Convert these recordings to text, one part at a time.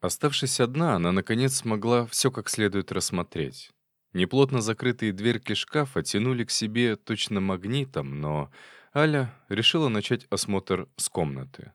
Оставшись одна, она, наконец, смогла все как следует рассмотреть. Неплотно закрытые дверки шкафа тянули к себе точно магнитом, но Аля решила начать осмотр с комнаты.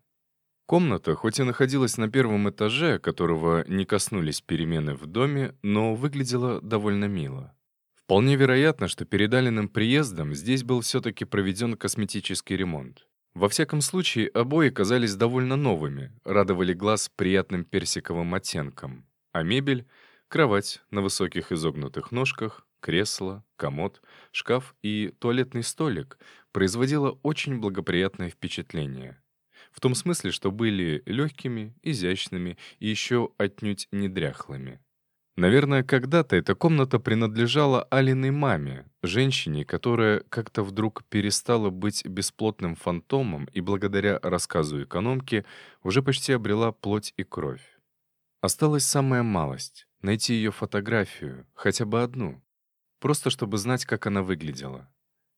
Комната, хоть и находилась на первом этаже, которого не коснулись перемены в доме, но выглядела довольно мило. Вполне вероятно, что перед Алиным приездом здесь был все-таки проведен косметический ремонт. Во всяком случае, обои казались довольно новыми, радовали глаз приятным персиковым оттенком, а мебель — кровать на высоких изогнутых ножках, кресло, комод, шкаф и туалетный столик — производила очень благоприятное впечатление. В том смысле, что были легкими, изящными и еще отнюдь не дряхлыми. Наверное, когда-то эта комната принадлежала Алиной маме, женщине, которая как-то вдруг перестала быть бесплотным фантомом и благодаря рассказу экономки уже почти обрела плоть и кровь. Осталась самая малость — найти ее фотографию, хотя бы одну, просто чтобы знать, как она выглядела.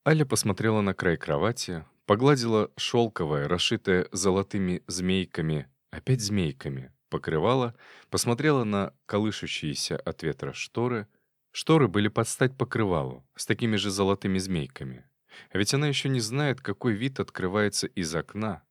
Аля посмотрела на край кровати, погладила шелковое, расшитое золотыми змейками, опять змейками, покрывала, посмотрела на колышущиеся от ветра шторы. Шторы были под стать покрывалу, с такими же золотыми змейками. А ведь она еще не знает, какой вид открывается из окна.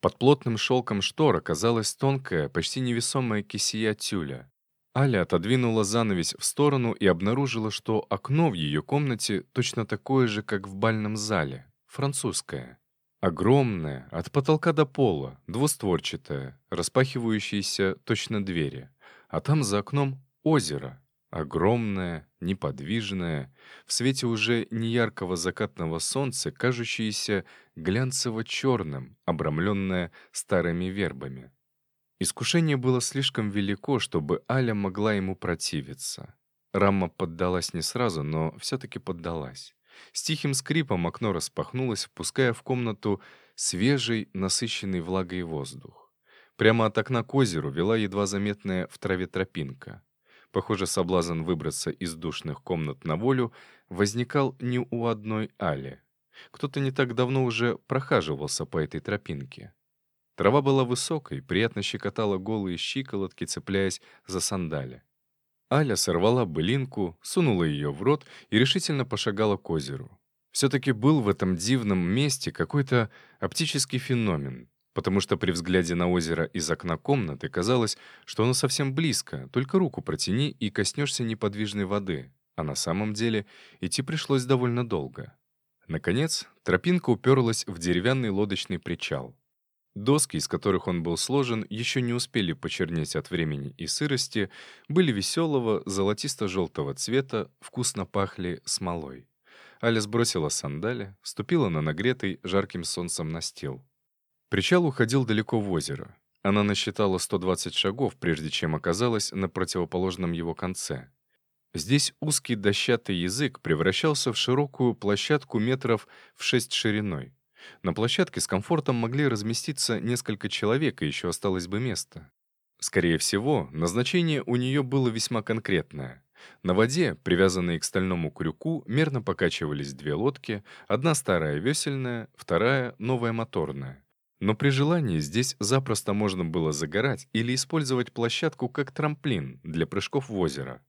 Под плотным шелком штор оказалась тонкая, почти невесомая кисия тюля. Аля отодвинула занавесь в сторону и обнаружила, что окно в ее комнате точно такое же, как в бальном зале, французское. Огромная, от потолка до пола, двустворчатая, распахивающаяся точно двери. А там за окном озеро. Огромное, неподвижное, в свете уже неяркого закатного солнца, кажущееся глянцево-черным, обрамленное старыми вербами. Искушение было слишком велико, чтобы Аля могла ему противиться. Рама поддалась не сразу, но все-таки поддалась. С тихим скрипом окно распахнулось, впуская в комнату свежий, насыщенный влагой воздух. Прямо от окна к озеру вела едва заметная в траве тропинка. Похоже, соблазн выбраться из душных комнат на волю возникал не у одной Али. Кто-то не так давно уже прохаживался по этой тропинке. Трава была высокой, приятно щекотала голые щиколотки, цепляясь за сандали. Аля сорвала былинку, сунула ее в рот и решительно пошагала к озеру. Все-таки был в этом дивном месте какой-то оптический феномен, потому что при взгляде на озеро из окна комнаты казалось, что оно совсем близко, только руку протяни и коснешься неподвижной воды, а на самом деле идти пришлось довольно долго. Наконец, тропинка уперлась в деревянный лодочный причал. Доски, из которых он был сложен, еще не успели почернеть от времени и сырости, были веселого, золотисто-желтого цвета, вкусно пахли смолой. Аля сбросила сандали, ступила на нагретый жарким солнцем настил. Причал уходил далеко в озеро. Она насчитала 120 шагов, прежде чем оказалась на противоположном его конце. Здесь узкий дощатый язык превращался в широкую площадку метров в шесть шириной. На площадке с комфортом могли разместиться несколько человек, и еще осталось бы место. Скорее всего, назначение у нее было весьма конкретное. На воде, привязанные к стальному крюку, мерно покачивались две лодки, одна старая весельная, вторая — новая моторная. Но при желании здесь запросто можно было загорать или использовать площадку как трамплин для прыжков в озеро.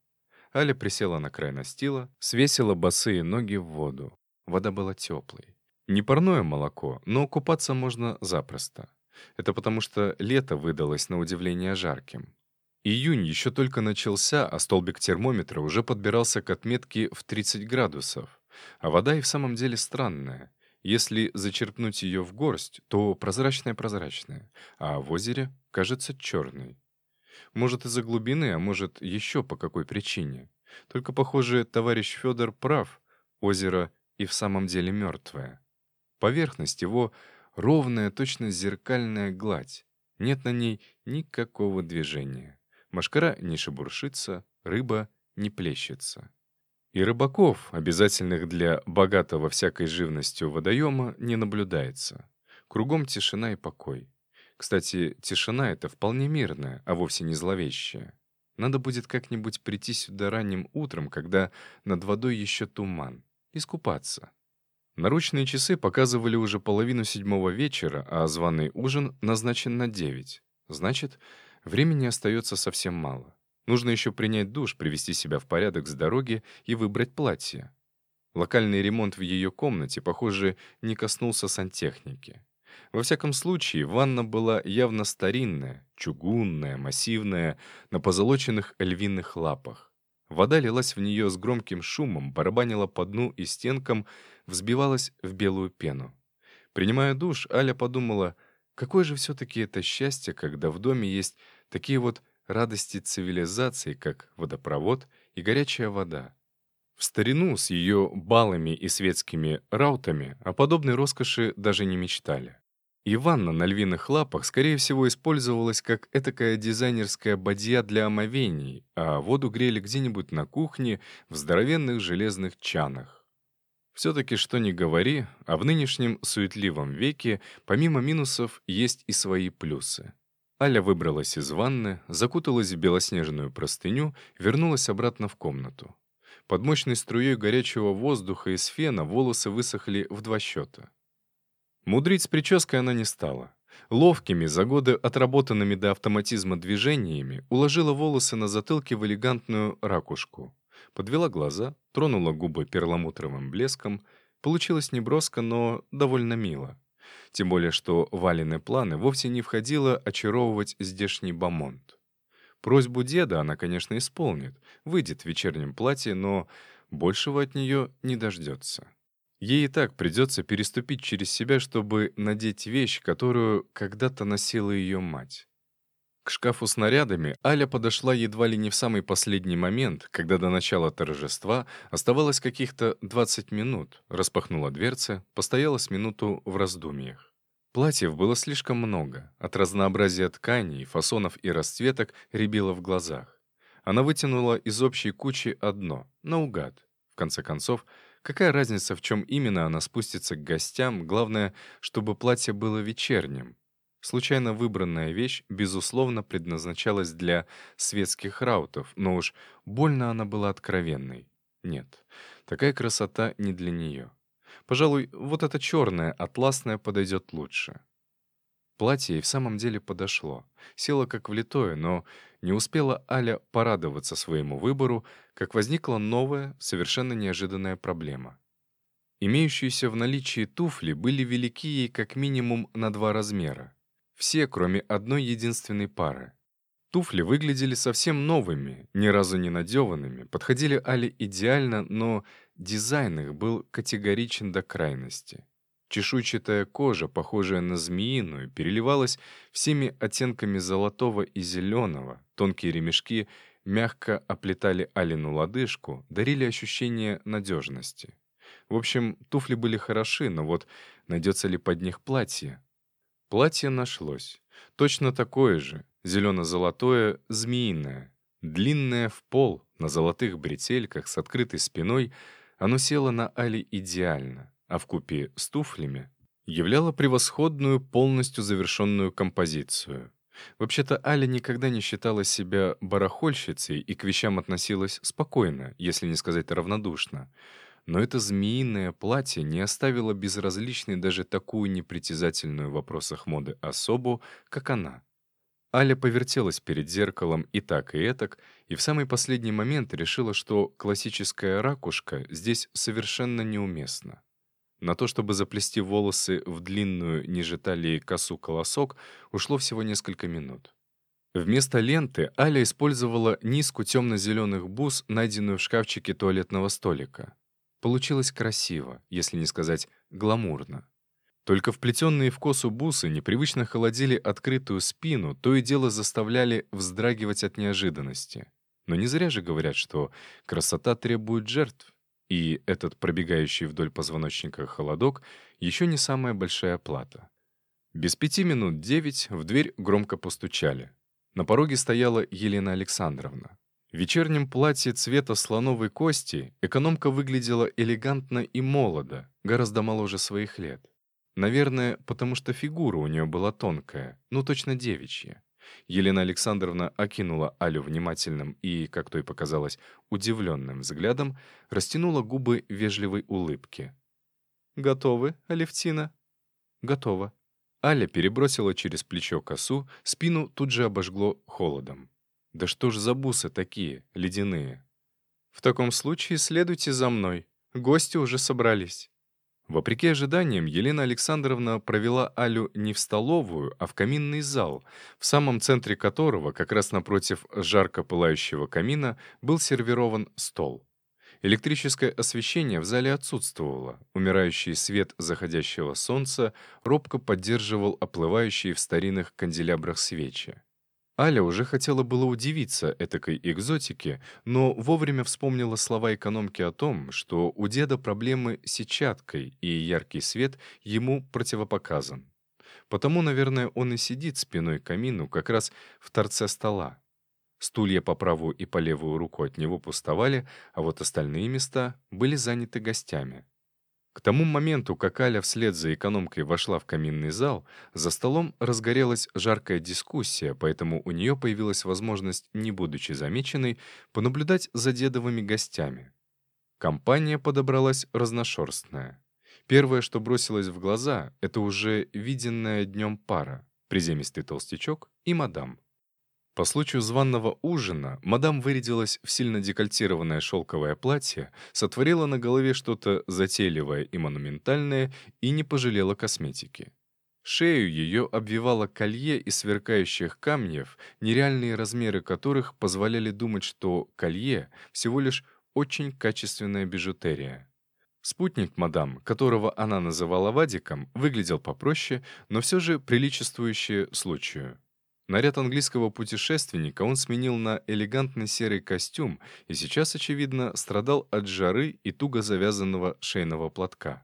Аля присела на край настила, свесила босые ноги в воду. Вода была теплой. Не парное молоко, но купаться можно запросто. Это потому что лето выдалось на удивление жарким. Июнь еще только начался, а столбик термометра уже подбирался к отметке в 30 градусов. А вода и в самом деле странная. Если зачерпнуть ее в горсть, то прозрачная-прозрачная, а в озере кажется черной. Может, из-за глубины, а может, еще по какой причине. Только, похоже, товарищ Федор прав. Озеро и в самом деле мертвое. Поверхность его — ровная, точно зеркальная гладь. Нет на ней никакого движения. Машкара не шебуршится, рыба не плещется. И рыбаков, обязательных для богатого всякой живностью водоема, не наблюдается. Кругом тишина и покой. Кстати, тишина эта вполне мирная, а вовсе не зловещая. Надо будет как-нибудь прийти сюда ранним утром, когда над водой еще туман, искупаться. Наручные часы показывали уже половину седьмого вечера, а званый ужин назначен на девять. Значит, Времени остается совсем мало. Нужно еще принять душ, привести себя в порядок с дороги и выбрать платье. Локальный ремонт в ее комнате, похоже, не коснулся сантехники. Во всяком случае, ванна была явно старинная, чугунная, массивная, на позолоченных львиных лапах. Вода лилась в нее с громким шумом, барабанила по дну и стенкам, взбивалась в белую пену. Принимая душ, Аля подумала, какое же все-таки это счастье, когда в доме есть такие вот радости цивилизации, как водопровод и горячая вода. В старину с ее балами и светскими раутами о подобной роскоши даже не мечтали. И ванна на львиных лапах, скорее всего, использовалась как этакая дизайнерская бадья для омовений, а воду грели где-нибудь на кухне в здоровенных железных чанах. Все-таки, что ни говори, а в нынешнем суетливом веке, помимо минусов, есть и свои плюсы. Аля выбралась из ванны, закуталась в белоснежную простыню, вернулась обратно в комнату. Под мощной струей горячего воздуха из фена волосы высохли в два счета. Мудрить с прической она не стала. Ловкими, за годы отработанными до автоматизма движениями, уложила волосы на затылке в элегантную ракушку. Подвела глаза, тронула губы перламутровым блеском. Получилось неброско, но довольно мило. Тем более, что Валины планы вовсе не входило очаровывать здешний бомонд. Просьбу деда она, конечно, исполнит, выйдет в вечернем платье, но большего от нее не дождется. Ей и так придется переступить через себя, чтобы надеть вещь, которую когда-то носила ее мать. К шкафу с нарядами Аля подошла едва ли не в самый последний момент, когда до начала торжества оставалось каких-то 20 минут, распахнула дверцы, постояла с минуту в раздумьях. Платьев было слишком много, от разнообразия тканей, фасонов и расцветок рябило в глазах. Она вытянула из общей кучи одно, наугад. В конце концов, Какая разница, в чем именно она спустится к гостям, главное, чтобы платье было вечерним. Случайно выбранная вещь, безусловно, предназначалась для светских раутов, но уж больно она была откровенной. Нет, такая красота не для нее. Пожалуй, вот это черное, атласное подойдет лучше. Платье и в самом деле подошло. Село как влитое, но не успела Аля порадоваться своему выбору, как возникла новая, совершенно неожиданная проблема. Имеющиеся в наличии туфли были велики ей как минимум на два размера. Все, кроме одной единственной пары. Туфли выглядели совсем новыми, ни разу не надеванными, подходили Але идеально, но дизайн их был категоричен до крайности. Чешуйчатая кожа, похожая на змеиную, переливалась всеми оттенками золотого и зеленого. Тонкие ремешки мягко оплетали Алину лодыжку, дарили ощущение надежности. В общем, туфли были хороши, но вот найдется ли под них платье? Платье нашлось. Точно такое же, зелено-золотое, змеиное. Длинное в пол, на золотых бретельках, с открытой спиной, оно село на Али идеально а в купе с туфлями являла превосходную, полностью завершенную композицию. Вообще-то Аля никогда не считала себя барахольщицей и к вещам относилась спокойно, если не сказать равнодушно. Но это змеиное платье не оставило безразличной даже такую непритязательную в вопросах моды особу, как она. Аля повертелась перед зеркалом и так, и этак, и в самый последний момент решила, что классическая ракушка здесь совершенно неуместна. На то, чтобы заплести волосы в длинную ниже талии косу-колосок, ушло всего несколько минут. Вместо ленты Аля использовала низку темно-зеленых бус, найденную в шкафчике туалетного столика. Получилось красиво, если не сказать гламурно. Только вплетенные в косу бусы непривычно холодили открытую спину, то и дело заставляли вздрагивать от неожиданности. Но не зря же говорят, что красота требует жертв. И этот пробегающий вдоль позвоночника холодок еще не самая большая плата. Без пяти минут девять в дверь громко постучали. На пороге стояла Елена Александровна. В вечернем платье цвета слоновой кости экономка выглядела элегантно и молодо, гораздо моложе своих лет. Наверное, потому что фигура у нее была тонкая, ну точно девичья. Елена Александровна окинула Алю внимательным и, как то и показалось, удивленным взглядом, растянула губы вежливой улыбки. «Готовы, Алевтина?» «Готово». Аля перебросила через плечо косу, спину тут же обожгло холодом. Да что ж за бусы такие, ледяные? В таком случае следуйте за мной. Гости уже собрались. Вопреки ожиданиям, Елена Александровна провела Алю не в столовую, а в каминный зал, в самом центре которого, как раз напротив жарко пылающего камина, был сервирован стол. Электрическое освещение в зале отсутствовало. Умирающий свет заходящего солнца робко поддерживал оплывающие в старинных канделябрах свечи. Аля уже хотела было удивиться этакой экзотике, но вовремя вспомнила слова экономки о том, что у деда проблемы с сетчаткой, и яркий свет ему противопоказан. Потому, наверное, он и сидит спиной к камину как раз в торце стола. Стулья по правую и по левую руку от него пустовали, а вот остальные места были заняты гостями. К тому моменту, как Аля вслед за экономкой вошла в каминный зал, за столом разгорелась жаркая дискуссия, поэтому у нее появилась возможность, не будучи замеченной, понаблюдать за дедовыми гостями. Компания подобралась разношерстная. Первое, что бросилось в глаза, это уже виденная днем пара — приземистый толстячок и мадам. По случаю званного ужина мадам вырядилась в сильно декольтированное шелковое платье, сотворила на голове что-то затейливое и монументальное и не пожалела косметики. Шею ее обвивало колье из сверкающих камнев, нереальные размеры которых позволяли думать, что колье — всего лишь очень качественная бижутерия. Спутник мадам, которого она называла Вадиком, выглядел попроще, но все же приличествующий случаю. Наряд английского путешественника он сменил на элегантный серый костюм и сейчас, очевидно, страдал от жары и туго завязанного шейного платка.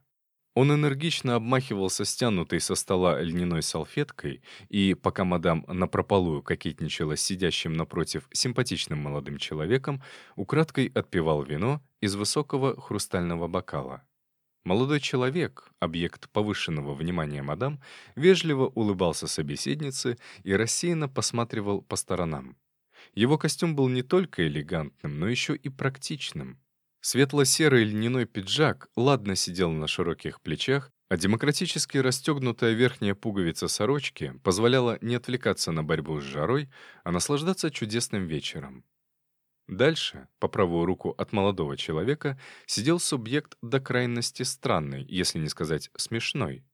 Он энергично обмахивался стянутой со стола льняной салфеткой, и, пока мадам напропалую кокетничала с сидящим напротив симпатичным молодым человеком, украдкой отпивал вино из высокого хрустального бокала. Молодой человек, объект повышенного внимания мадам, вежливо улыбался собеседнице и рассеянно посматривал по сторонам. Его костюм был не только элегантным, но еще и практичным. Светло-серый льняной пиджак ладно сидел на широких плечах, а демократически расстегнутая верхняя пуговица сорочки позволяла не отвлекаться на борьбу с жарой, а наслаждаться чудесным вечером. Дальше, по правую руку от молодого человека, сидел субъект до крайности странный, если не сказать смешной.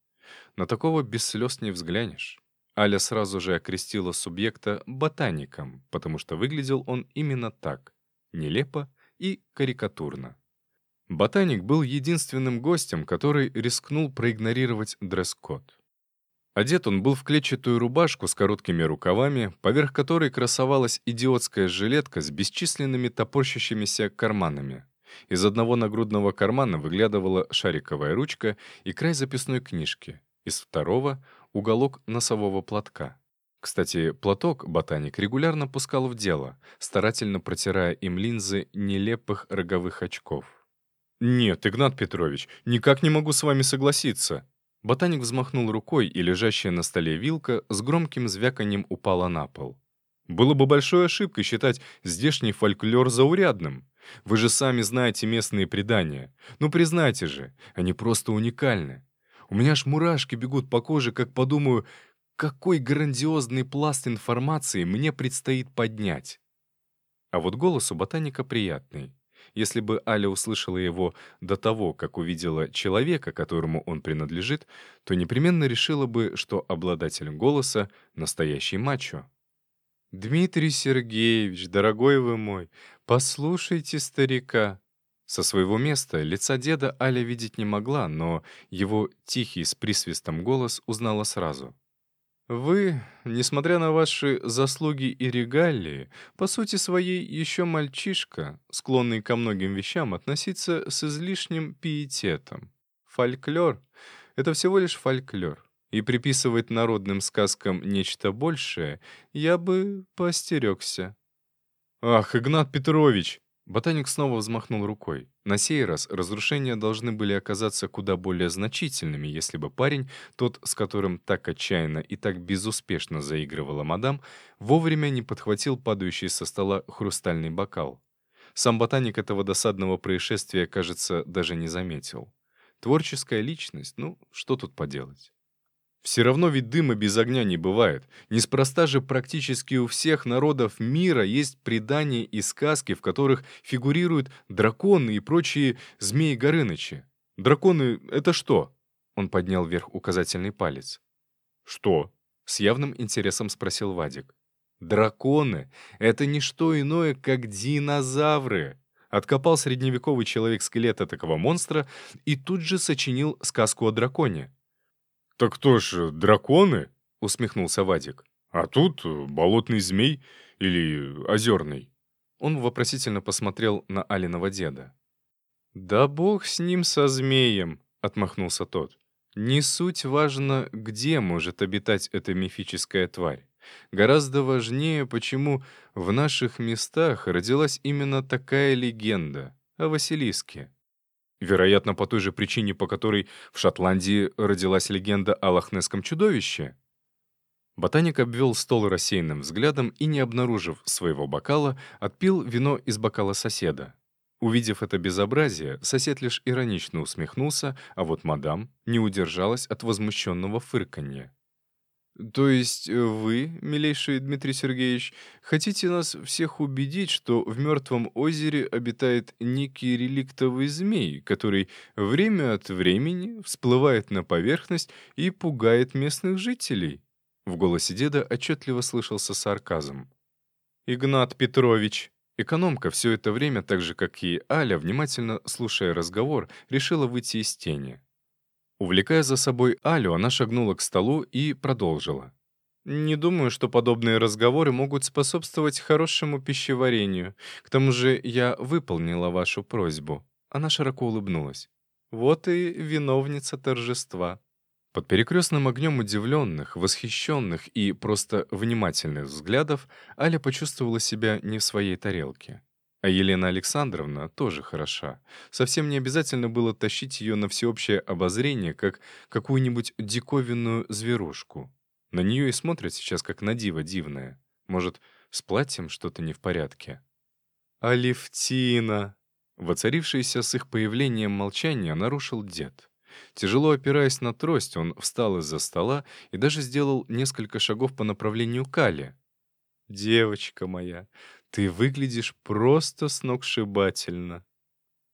На такого без слез не взглянешь. Аля сразу же окрестила субъекта ботаником, потому что выглядел он именно так — нелепо и карикатурно. Ботаник был единственным гостем, который рискнул проигнорировать дресс-код. Одет он был в клетчатую рубашку с короткими рукавами, поверх которой красовалась идиотская жилетка с бесчисленными топорщащимися карманами. Из одного нагрудного кармана выглядывала шариковая ручка и край записной книжки, из второго — уголок носового платка. Кстати, платок ботаник регулярно пускал в дело, старательно протирая им линзы нелепых роговых очков. «Нет, Игнат Петрович, никак не могу с вами согласиться», Ботаник взмахнул рукой, и лежащая на столе вилка с громким звяканием упала на пол. «Было бы большой ошибкой считать здешний фольклор заурядным. Вы же сами знаете местные предания. Ну, признайте же, они просто уникальны. У меня аж мурашки бегут по коже, как подумаю, какой грандиозный пласт информации мне предстоит поднять». А вот голос у ботаника приятный. Если бы Аля услышала его до того, как увидела человека, которому он принадлежит, то непременно решила бы, что обладатель голоса — настоящий мачо. «Дмитрий Сергеевич, дорогой вы мой, послушайте старика». Со своего места лица деда Аля видеть не могла, но его тихий с присвистом голос узнала сразу. Вы, несмотря на ваши заслуги и регалии, по сути своей еще мальчишка, склонный ко многим вещам относиться с излишним пиететом. Фольклор — это всего лишь фольклор, и приписывать народным сказкам нечто большее я бы поостерегся. «Ах, Игнат Петрович!» Ботаник снова взмахнул рукой. На сей раз разрушения должны были оказаться куда более значительными, если бы парень, тот, с которым так отчаянно и так безуспешно заигрывала мадам, вовремя не подхватил падающий со стола хрустальный бокал. Сам ботаник этого досадного происшествия, кажется, даже не заметил. Творческая личность, ну, что тут поделать? Все равно ведь дыма без огня не бывает. Неспроста же практически у всех народов мира есть предания и сказки, в которых фигурируют драконы и прочие змеи-горынычи. Драконы — это что? Он поднял вверх указательный палец. «Что?» — с явным интересом спросил Вадик. «Драконы — это не что иное, как динозавры!» Откопал средневековый человек скелет такого монстра и тут же сочинил сказку о драконе. «Так кто ж, драконы?» — усмехнулся Вадик. «А тут болотный змей или озерный?» Он вопросительно посмотрел на Алиного деда. «Да бог с ним, со змеем!» — отмахнулся тот. «Не суть важно, где может обитать эта мифическая тварь. Гораздо важнее, почему в наших местах родилась именно такая легенда о Василиске. Вероятно, по той же причине, по которой в Шотландии родилась легенда о лохнесском чудовище. Ботаник обвел стол рассеянным взглядом и, не обнаружив своего бокала, отпил вино из бокала соседа. Увидев это безобразие, сосед лишь иронично усмехнулся, а вот мадам не удержалась от возмущенного фырканья. То есть э, вы, милейший Дмитрий Сергеевич, хотите нас всех убедить, что в мертвом озере обитает некий реликтовый змей, который время от времени всплывает на поверхность и пугает местных жителей? В голосе деда отчетливо слышался сарказм. «Игнат Петрович!» Экономка все это время, так же как и Аля, внимательно слушая разговор, решила выйти из тени. Увлекая за собой Алю, она шагнула к столу и продолжила. «Не думаю, что подобные разговоры могут способствовать хорошему пищеварению. К тому же я выполнила вашу просьбу». Она широко улыбнулась. «Вот и виновница торжества». Под перекрестным огнем удивленных, восхищенных и просто внимательных взглядов Аля почувствовала себя не в своей тарелке. А Елена Александровна тоже хороша. Совсем не обязательно было тащить ее на всеобщее обозрение, как какую-нибудь диковинную зверушку. На нее и смотрят сейчас как на диво дивное. Может, с платьем что-то не в порядке? «Алевтина!» Воцарившееся с их появлением молчание нарушил дед. Тяжело опираясь на трость, он встал из-за стола и даже сделал несколько шагов по направлению Кали. «Девочка моя, ты выглядишь просто сногсшибательно».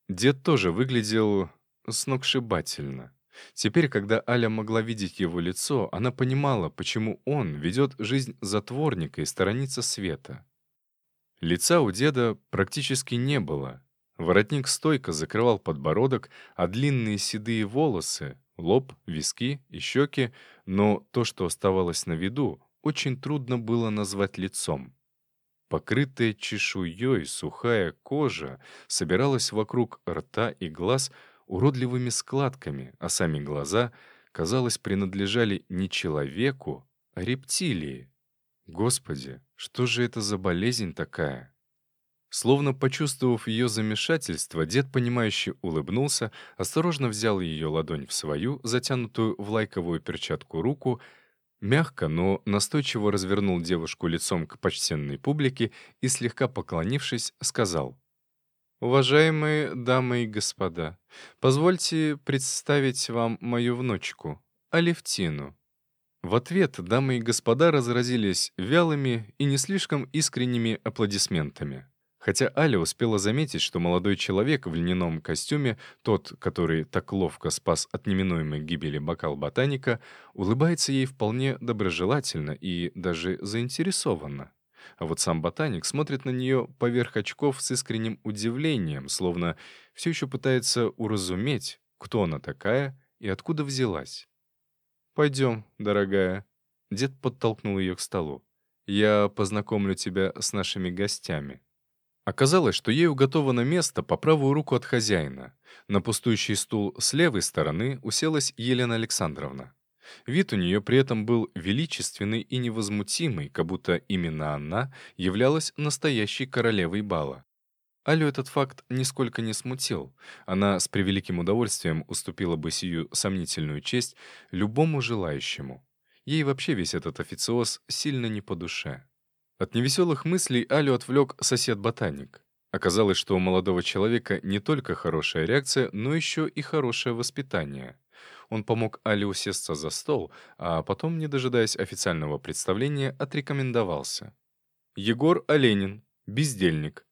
Дед тоже выглядел сногсшибательно. Теперь, когда Аля могла видеть его лицо, она понимала, почему он ведет жизнь затворника и сторонится света. Лица у деда практически не было. Воротник стойко закрывал подбородок, а длинные седые волосы, лоб, виски и щеки, но то, что оставалось на виду, очень трудно было назвать лицом. Покрытая чешуей сухая кожа собиралась вокруг рта и глаз уродливыми складками, а сами глаза, казалось, принадлежали не человеку, а рептилии. Господи, что же это за болезнь такая? Словно почувствовав ее замешательство, дед, понимающе улыбнулся, осторожно взял ее ладонь в свою, затянутую в лайковую перчатку руку, Мягко, но настойчиво развернул девушку лицом к почтенной публике и, слегка поклонившись, сказал. «Уважаемые дамы и господа, позвольте представить вам мою внучку, Алевтину». В ответ дамы и господа разразились вялыми и не слишком искренними аплодисментами. Хотя Аля успела заметить, что молодой человек в льняном костюме, тот, который так ловко спас от неминуемой гибели бокал ботаника, улыбается ей вполне доброжелательно и даже заинтересованно. А вот сам ботаник смотрит на нее поверх очков с искренним удивлением, словно все еще пытается уразуметь, кто она такая и откуда взялась. «Пойдем, дорогая». Дед подтолкнул ее к столу. «Я познакомлю тебя с нашими гостями». Оказалось, что ей уготовано место по правую руку от хозяина. На пустующий стул с левой стороны уселась Елена Александровна. Вид у нее при этом был величественный и невозмутимый, как будто именно она являлась настоящей королевой бала. Алю этот факт нисколько не смутил. Она с превеликим удовольствием уступила бы сию сомнительную честь любому желающему. Ей вообще весь этот официоз сильно не по душе. От невеселых мыслей Алю отвлек сосед-ботаник. Оказалось, что у молодого человека не только хорошая реакция, но еще и хорошее воспитание. Он помог Але усесться за стол, а потом, не дожидаясь официального представления, отрекомендовался. Егор Оленин, бездельник.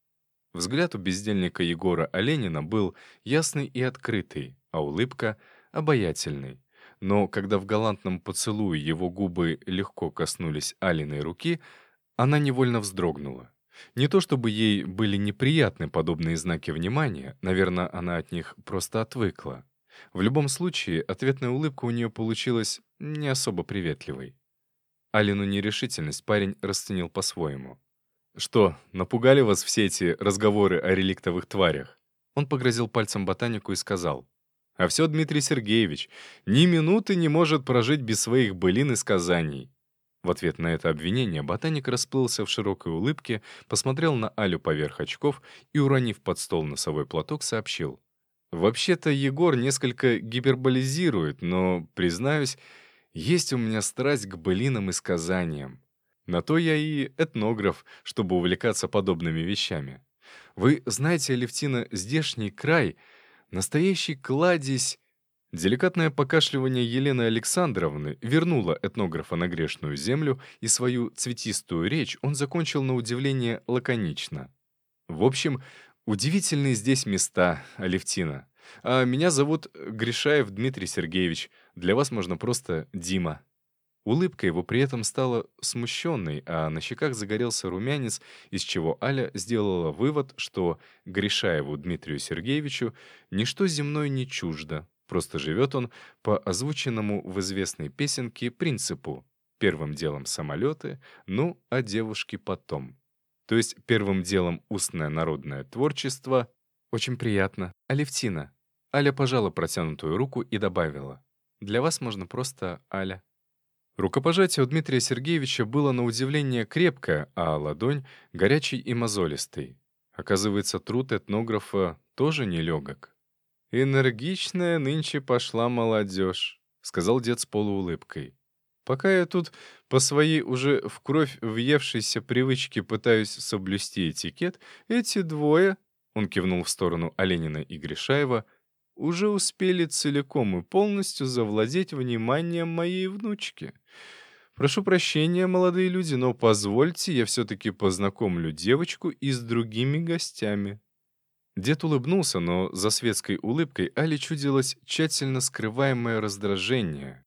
Взгляд у бездельника Егора Оленина был ясный и открытый, а улыбка — обаятельной. Но когда в галантном поцелуе его губы легко коснулись Алиной руки, она невольно вздрогнула. Не то чтобы ей были неприятны подобные знаки внимания, наверное, она от них просто отвыкла. В любом случае, ответная улыбка у нее получилась не особо приветливой. Алину нерешительность парень расценил по-своему. «Что, напугали вас все эти разговоры о реликтовых тварях?» Он погрозил пальцем ботанику и сказал. «А все Дмитрий Сергеевич ни минуты не может прожить без своих былин и сказаний». В ответ на это обвинение ботаник расплылся в широкой улыбке, посмотрел на Алю поверх очков и, уронив под стол носовой платок, сообщил. «Вообще-то Егор несколько гиперболизирует, но, признаюсь, есть у меня страсть к былинам и сказаниям. На то я и этнограф, чтобы увлекаться подобными вещами. Вы знаете, Алевтина, здешний край — настоящий кладезь... Деликатное покашливание Елены Александровны вернуло этнографа на грешную землю, и свою цветистую речь он закончил на удивление лаконично. В общем, удивительные здесь места, Алевтина. А меня зовут Гришаев Дмитрий Сергеевич. Для вас можно просто Дима. Улыбка его при этом стала смущенной, а на щеках загорелся румянец, из чего Аля сделала вывод, что Гришаеву Дмитрию Сергеевичу ничто земное не чуждо, просто живет он по озвученному в известной песенке принципу «первым делом самолеты, ну, а девушки потом». То есть первым делом устное народное творчество. Очень приятно. Алевтина. Аля пожала протянутую руку и добавила. «Для вас можно просто Аля». Рукопожатие у Дмитрия Сергеевича было на удивление крепкое, а ладонь — горячий и мозолистый. Оказывается, труд этнографа тоже нелегок. «Энергичная нынче пошла молодежь», — сказал дед с полуулыбкой. «Пока я тут по своей уже в кровь въевшейся привычке пытаюсь соблюсти этикет, эти двое, — он кивнул в сторону Оленина и Гришаева, — уже успели целиком и полностью завладеть вниманием моей внучки. Прошу прощения, молодые люди, но позвольте, я все-таки познакомлю девочку и с другими гостями». Дед улыбнулся, но за светской улыбкой Али чудилось тщательно скрываемое раздражение.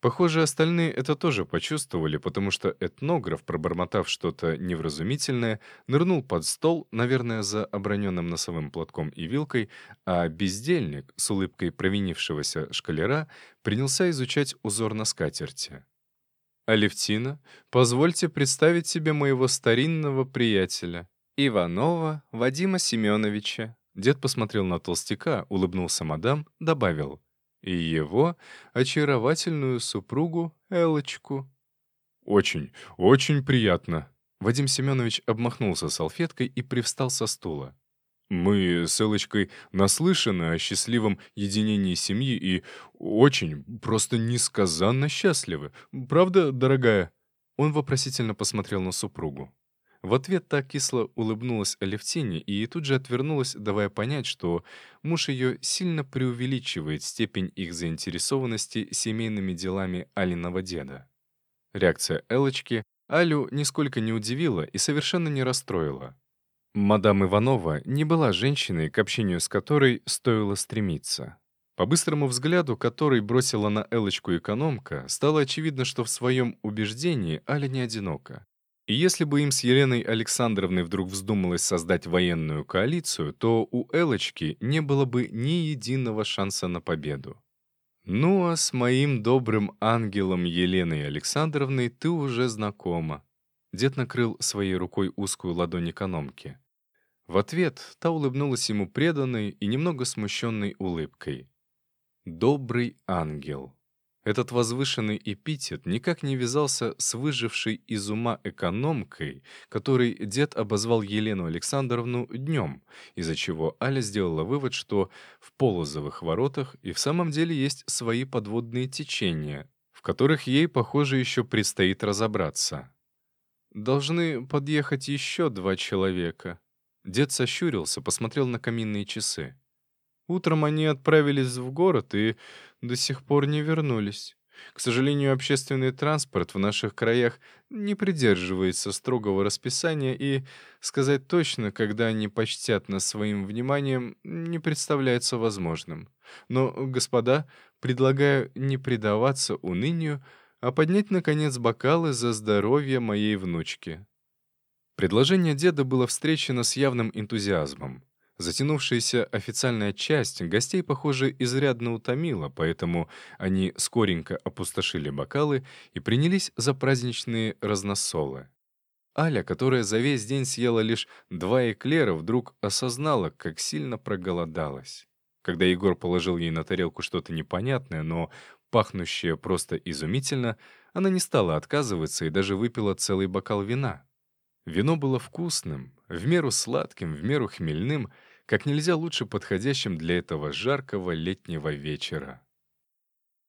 Похоже, остальные это тоже почувствовали, потому что этнограф, пробормотав что-то невразумительное, нырнул под стол, наверное, за оброненным носовым платком и вилкой, а бездельник, с улыбкой провинившегося шкалера, принялся изучать узор на скатерти. «Алевтина, позвольте представить себе моего старинного приятеля, Иванова Вадима Семеновича». Дед посмотрел на толстяка, улыбнулся мадам, добавил. «И его очаровательную супругу Элочку». «Очень, очень приятно». Вадим Семенович обмахнулся салфеткой и привстал со стула. Мы с Элочкой наслышаны о счастливом единении семьи и очень, просто несказанно счастливы. Правда, дорогая?» Он вопросительно посмотрел на супругу. В ответ так кисло улыбнулась Алевтине и тут же отвернулась, давая понять, что муж ее сильно преувеличивает степень их заинтересованности семейными делами Алиного деда. Реакция Элочки Алю нисколько не удивила и совершенно не расстроила. Мадам Иванова не была женщиной, к общению с которой стоило стремиться. По быстрому взгляду, который бросила на Элочку экономка, стало очевидно, что в своем убеждении Аля не одинока. И если бы им с Еленой Александровной вдруг вздумалось создать военную коалицию, то у Элочки не было бы ни единого шанса на победу. «Ну а с моим добрым ангелом Еленой Александровной ты уже знакома». Дед накрыл своей рукой узкую ладонь экономки. В ответ та улыбнулась ему преданной и немного смущенной улыбкой. «Добрый ангел». Этот возвышенный эпитет никак не вязался с выжившей из ума экономкой, которой дед обозвал Елену Александровну днем, из-за чего Аля сделала вывод, что в Полозовых воротах и в самом деле есть свои подводные течения, в которых ей, похоже, еще предстоит разобраться. «Должны подъехать еще два человека», Дед сощурился, посмотрел на каминные часы. Утром они отправились в город и до сих пор не вернулись. К сожалению, общественный транспорт в наших краях не придерживается строгого расписания и, сказать точно, когда они почтят нас своим вниманием, не представляется возможным. Но, господа, предлагаю не предаваться унынию, а поднять, наконец, бокалы за здоровье моей внучки. Предложение деда было встречено с явным энтузиазмом. Затянувшаяся официальная часть гостей, похоже, изрядно утомила, поэтому они скоренько опустошили бокалы и принялись за праздничные разносолы. Аля, которая за весь день съела лишь два эклера, вдруг осознала, как сильно проголодалась. Когда Егор положил ей на тарелку что-то непонятное, но пахнущее просто изумительно, она не стала отказываться и даже выпила целый бокал вина. Вино было вкусным, в меру сладким, в меру хмельным, как нельзя лучше подходящим для этого жаркого летнего вечера.